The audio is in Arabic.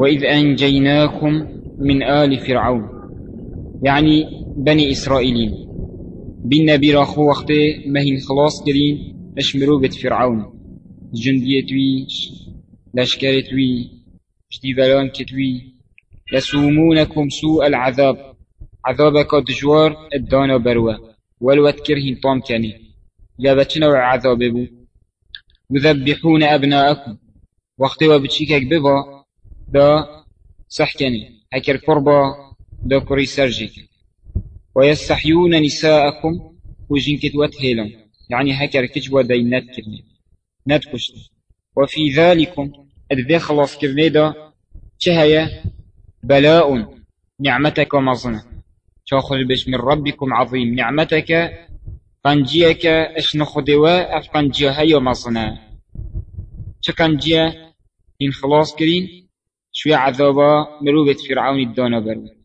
وإذ أنجيناكم من آل فرعون يعني بني إسرائيلين. بالنبي راخو وقت مهين خلاص كرين أشمرو فرعون. جندية توي لشكرة توي جديفالان كتوي. يسومونكم سوء العذاب. عذابك دجوار الدانا بروا. والوت كرهن طام كاني. يا بتشنو عذاب بو. يذبحون أبناءكم. وقت وبتشيكك ببا دا سحكني هكر قربا دا كري سرجك ويستحيون نساءكم وجنكت وتهيلم يعني هكر كجوة دي نتكرني نتكشت وفي ذلكم أدبي خلاص كرني دا شهية بلاء نعمتك ومظنة. تأخذ بش من ربكم عظيم. نعمتك قنجيك اش نخدوا اف قنجيها ومظنة. شكنجيا إن خلاص كرين شوية عذابا مروبة فرعون الدانا برو